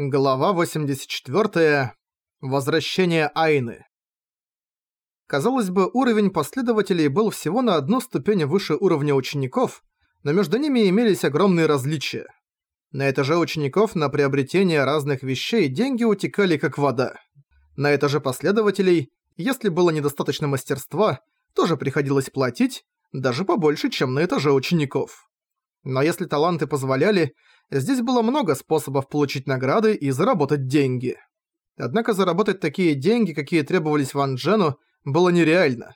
Глава 84. Возвращение Айны. Казалось бы, уровень последователей был всего на одну ступень выше уровня учеников, но между ними имелись огромные различия. На этаже учеников на приобретение разных вещей деньги утекали как вода. На этаже последователей, если было недостаточно мастерства, тоже приходилось платить, даже побольше, чем на этаже учеников. Но если таланты позволяли, здесь было много способов получить награды и заработать деньги. Однако заработать такие деньги, какие требовались Ван Джену, было нереально.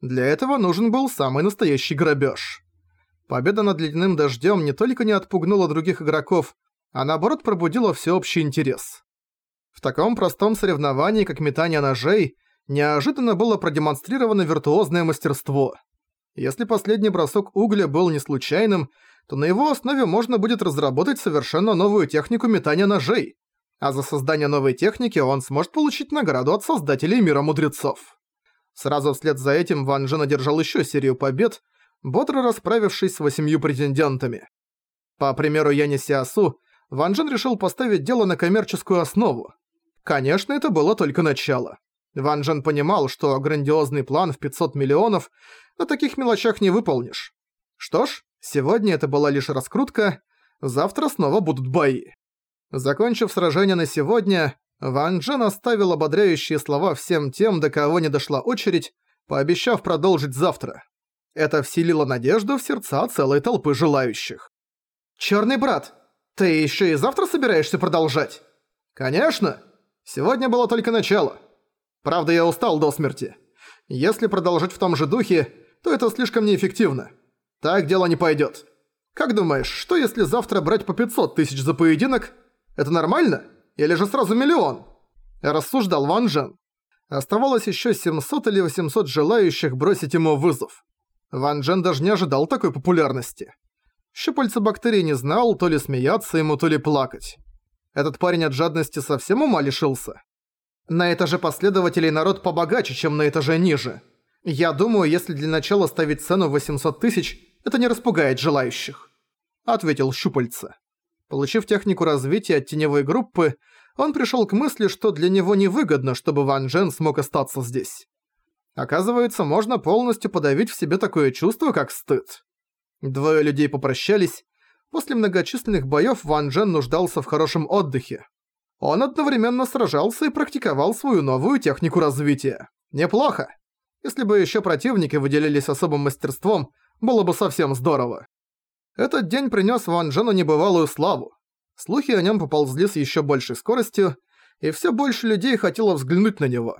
Для этого нужен был самый настоящий грабеж. Победа над ледяным дождем не только не отпугнула других игроков, а наоборот пробудила всеобщий интерес. В таком простом соревновании, как метание ножей, неожиданно было продемонстрировано виртуозное мастерство. Если последний бросок угля был не случайным, то на его основе можно будет разработать совершенно новую технику метания ножей, а за создание новой техники он сможет получить награду от создателей Мира Мудрецов. Сразу вслед за этим Ван Джен одержал еще серию побед, бодро расправившись с восемью претендентами. По примеру Яни Сиасу, Ван Джен решил поставить дело на коммерческую основу. Конечно, это было только начало. Ван Джен понимал, что грандиозный план в 500 миллионов на таких мелочах не выполнишь. Что ж, Сегодня это была лишь раскрутка, завтра снова будут бои. Закончив сражение на сегодня, Ван Джен оставил ободряющие слова всем тем, до кого не дошла очередь, пообещав продолжить завтра. Это вселило надежду в сердца целой толпы желающих. «Чёрный брат, ты ещё и завтра собираешься продолжать?» «Конечно! Сегодня было только начало. Правда, я устал до смерти. Если продолжать в том же духе, то это слишком неэффективно. Так дело не пойдет. Как думаешь, что если завтра брать по 500 тысяч за поединок? Это нормально? Или же сразу миллион? Рассуждал Ван Джен. Оставалось еще 700 или 800 желающих бросить ему вызов. Ван Джен даже не ожидал такой популярности. Щупальца бактерий не знал, то ли смеяться ему, то ли плакать. Этот парень от жадности совсем ума лишился. На этаже последователей народ побогаче, чем на этаже ниже. Я думаю, если для начала ставить цену 800 тысяч, это не распугает желающих», — ответил Щупальца. Получив технику развития от теневой группы, он пришел к мысли, что для него невыгодно, чтобы Ван Джен смог остаться здесь. Оказывается, можно полностью подавить в себе такое чувство, как стыд. Двое людей попрощались. После многочисленных боёв Ван Джен нуждался в хорошем отдыхе. Он одновременно сражался и практиковал свою новую технику развития. Неплохо. Если бы ещё противники выделились особым мастерством, было бы совсем здорово. Этот день принес Ван Джену небывалую славу. Слухи о нем поползли с еще большей скоростью, и все больше людей хотело взглянуть на него.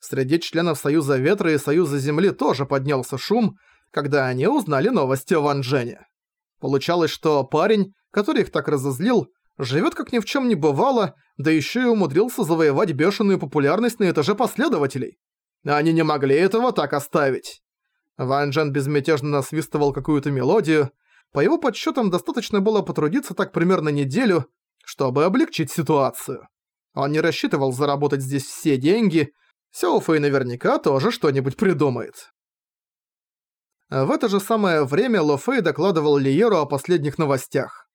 Среди членов Союза Ветра и Союза Земли тоже поднялся шум, когда они узнали новости о Ван Джене. Получалось, что парень, который их так разозлил, живет как ни в чем не бывало, да еще и умудрился завоевать бешеную популярность на этаже последователей. Они не могли этого так оставить. Ван Джен безмятежно насвистывал какую-то мелодию. По его подсчетам достаточно было потрудиться так примерно неделю, чтобы облегчить ситуацию. Он не рассчитывал заработать здесь все деньги, Сяофэй наверняка тоже что-нибудь придумает. В это же самое время Ло Фэй докладывал Лиеру о последних новостях.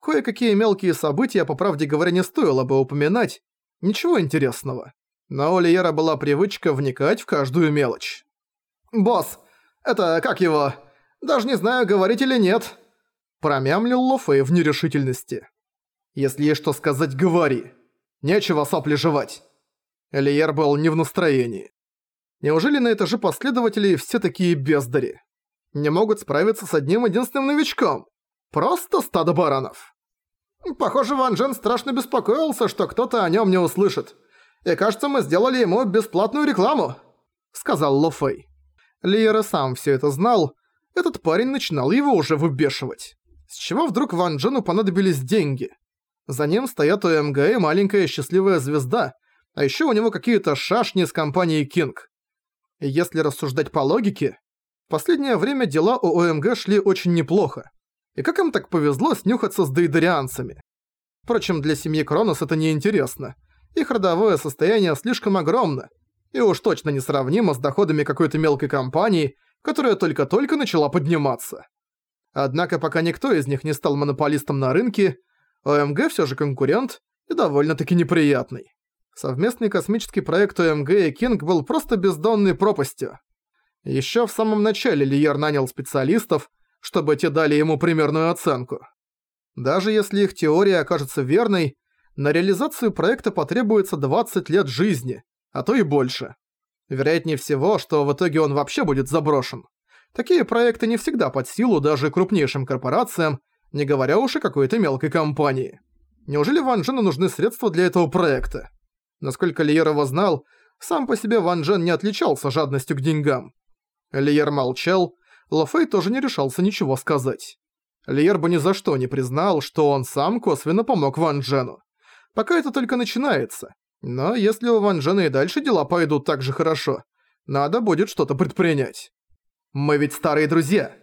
Кое-какие мелкие события, по правде говоря, не стоило бы упоминать, ничего интересного. Но у Лиера была привычка вникать в каждую мелочь. «Босс, это как его? Даже не знаю, говорить или нет». Промямлил Лофей в нерешительности. «Если есть что сказать, говори. Нечего сопли жевать». Элиер был не в настроении. Неужели на этаже последователи все такие бездари? Не могут справиться с одним единственным новичком? Просто стадо баранов. Похоже, Ван Джен страшно беспокоился, что кто-то о нем не услышит. И кажется, мы сделали ему бесплатную рекламу, сказал Ло Фэй. Лиера сам все это знал, этот парень начинал его уже выбешивать. С чего вдруг Ван Джену понадобились деньги? За ним стоят ОМГ и маленькая счастливая звезда, а еще у него какие-то шашни с компанией Кинг. Если рассуждать по логике, в последнее время дела у ОМГ шли очень неплохо. И как им так повезло снюхаться с дейдерианцами? Впрочем, для семьи Кронос это не интересно. Их родовое состояние слишком огромно, и уж точно несравнимо с доходами какой-то мелкой компании, которая только-только начала подниматься. Однако пока никто из них не стал монополистом на рынке, ОМГ все же конкурент, и довольно-таки неприятный. Совместный космический проект ОМГ и Кинг был просто бездонной пропастью. Ещё в самом начале Лиер нанял специалистов, чтобы те дали ему примерную оценку. Даже если их теория окажется верной, на реализацию проекта потребуется 20 лет жизни, а то и больше. Вероятнее всего, что в итоге он вообще будет заброшен. Такие проекты не всегда под силу даже крупнейшим корпорациям, не говоря уж о какой-то мелкой компании. Неужели Ван Джену нужны средства для этого проекта? Насколько Лиер его знал, сам по себе Ван Джен не отличался жадностью к деньгам. Лиер молчал, Ло Фэй тоже не решался ничего сказать. Лиер бы ни за что не признал, что он сам косвенно помог Ван Джену. Пока это только начинается. Но если у Ван Джена и дальше дела пойдут так же хорошо, надо будет что-то предпринять. Мы ведь старые друзья.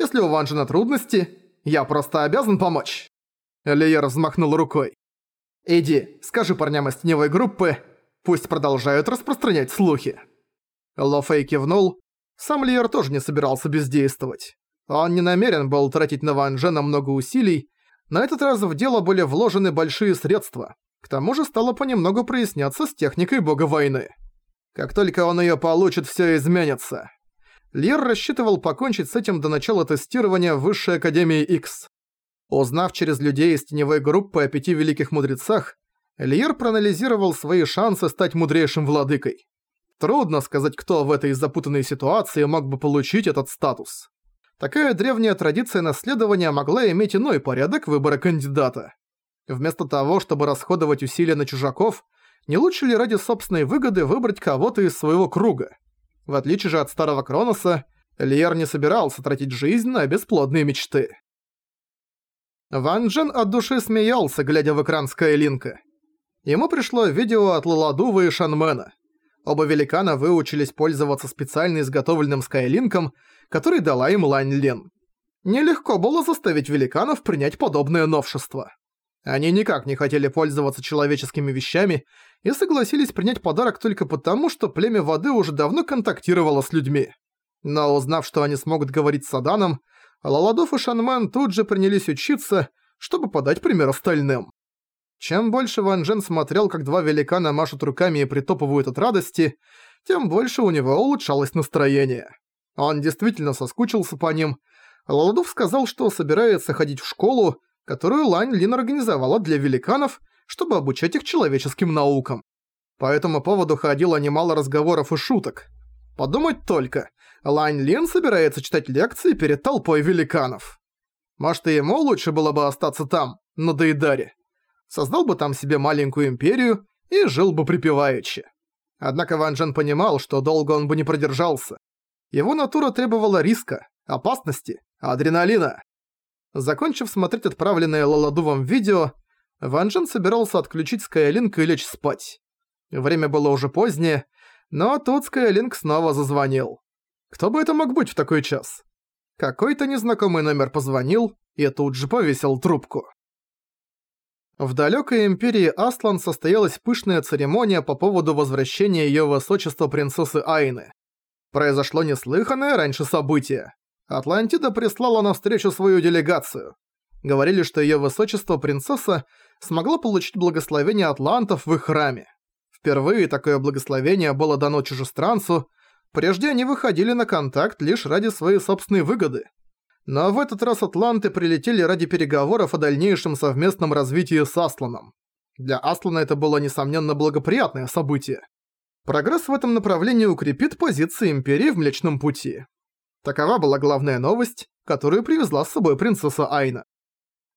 Если у Ван Джена трудности, я просто обязан помочь. Лиер взмахнул рукой. «Иди, скажи парням из теневой группы, пусть продолжают распространять слухи». Ло Фэй кивнул. Сам Лиер тоже не собирался бездействовать. Он не намерен был тратить на Ван Джена много усилий, на этот раз в дело были вложены большие средства. К тому же стало понемногу проясняться с техникой бога войны. Как только он её получит, всё изменится. Лир рассчитывал покончить с этим до начала тестирования Высшей Академии X. Узнав через людей из теневой группы о пяти великих мудрецах, Льер проанализировал свои шансы стать мудрейшим владыкой. Трудно сказать, кто в этой запутанной ситуации мог бы получить этот статус. Такая древняя традиция наследования могла иметь иной порядок выбора кандидата. Вместо того, чтобы расходовать усилия на чужаков, не лучше ли ради собственной выгоды выбрать кого-то из своего круга? В отличие же от старого Кроноса, Льер не собирался тратить жизнь на бесплодные мечты. Ван Джен от души смеялся, глядя в экран Скайлинка. Ему пришло видео от Лаладува и Шанмена. Оба великана выучились пользоваться специально изготовленным Скайлинком, который дала им Лань Лин. Нелегко было заставить великанов принять подобное новшество. Они никак не хотели пользоваться человеческими вещами и согласились принять подарок только потому, что племя воды уже давно контактировало с людьми. Но узнав, что они смогут говорить с Аданом, Лаладов и Шанман тут же принялись учиться, чтобы подать пример остальным. Чем больше Ван Джен смотрел, как два великана машут руками и притопывают от радости, тем больше у него улучшалось настроение. Он действительно соскучился по ним. Лаладов сказал, что собирается ходить в школу, которую Лань Лин организовала для великанов, чтобы обучать их человеческим наукам. По этому поводу ходило немало разговоров и шуток. Подумать только, Лань Лин собирается читать лекции перед толпой великанов. Может, ему лучше было бы остаться там, на Дейдаре. Создал бы там себе маленькую империю и жил бы припеваючи. Однако Ван Джен понимал, что долго он бы не продержался. Его натура требовала риска, опасности, адреналина. Закончив смотреть отправленное Лаладувом видео, Ван Джен собирался отключить Скайлинк и лечь спать. Время было уже позднее, но тут Скайлинк снова зазвонил. Кто бы это мог быть в такой час? Какой-то незнакомый номер позвонил и тут же повесил трубку. В далекой империи Аслан состоялась пышная церемония по поводу возвращения ее высочества принцессы Айны. Произошло неслыханное раньше событие. Атлантида прислала навстречу свою делегацию. Говорили, что ее высочество принцесса смогла получить благословение атлантов в их храме. Впервые такое благословение было дано чужестранцу, Прежде они выходили на контакт лишь ради своей собственной выгоды. Но в этот раз атланты прилетели ради переговоров о дальнейшем совместном развитии с Асланом. Для Аслана это было, несомненно, благоприятное событие. Прогресс в этом направлении укрепит позиции Империи в Млечном Пути. Такова была главная новость, которую привезла с собой принцесса Айна.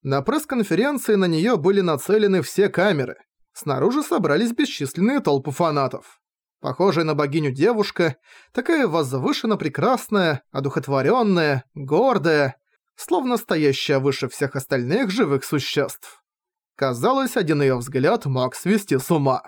На пресс-конференции на неё были нацелены все камеры. Снаружи собрались бесчисленные толпы фанатов. Похожая на богиню девушка, такая возвышенно прекрасная, одухотворенная, гордая, словно стоящая выше всех остальных живых существ. Казалось, один ее взгляд мог свести с ума.